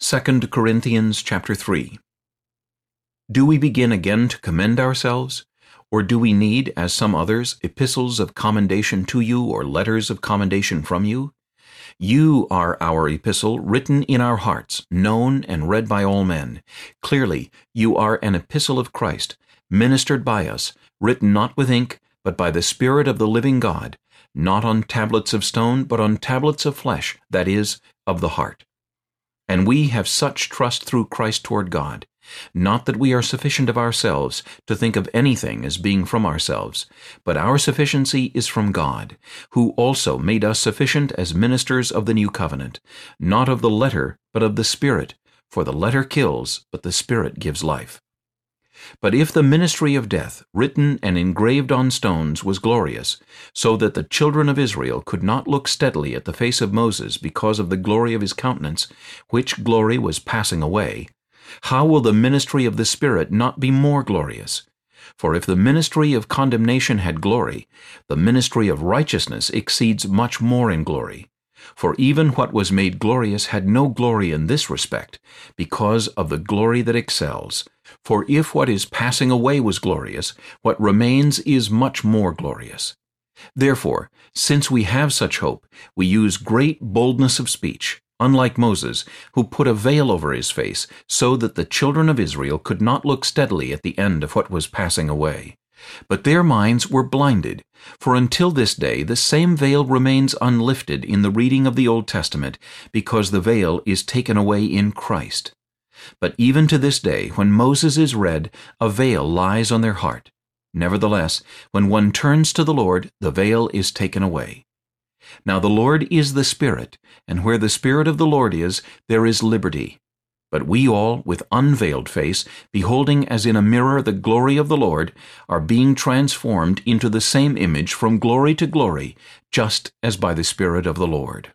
2 Corinthians chapter 3 Do we begin again to commend ourselves? Or do we need, as some others, epistles of commendation to you or letters of commendation from you? You are our epistle, written in our hearts, known and read by all men. Clearly, you are an epistle of Christ, ministered by us, written not with ink, but by the Spirit of the living God, not on tablets of stone, but on tablets of flesh, that is, of the heart. And we have such trust through Christ toward God, not that we are sufficient of ourselves to think of anything as being from ourselves, but our sufficiency is from God, who also made us sufficient as ministers of the new covenant, not of the letter, but of the Spirit, for the letter kills, but the Spirit gives life. But if the ministry of death, written and engraved on stones, was glorious, so that the children of Israel could not look steadily at the face of Moses because of the glory of his countenance, which glory was passing away, how will the ministry of the Spirit not be more glorious? For if the ministry of condemnation had glory, the ministry of righteousness exceeds much more in glory. For even what was made glorious had no glory in this respect, because of the glory that excels. For if what is passing away was glorious, what remains is much more glorious. Therefore, since we have such hope, we use great boldness of speech, unlike Moses, who put a veil over his face, so that the children of Israel could not look steadily at the end of what was passing away. But their minds were blinded, for until this day the same veil remains unlifted in the reading of the Old Testament, because the veil is taken away in Christ. But even to this day, when Moses is read, a veil lies on their heart. Nevertheless, when one turns to the Lord, the veil is taken away. Now the Lord is the Spirit, and where the Spirit of the Lord is, there is liberty. But we all, with unveiled face, beholding as in a mirror the glory of the Lord, are being transformed into the same image from glory to glory, just as by the Spirit of the Lord.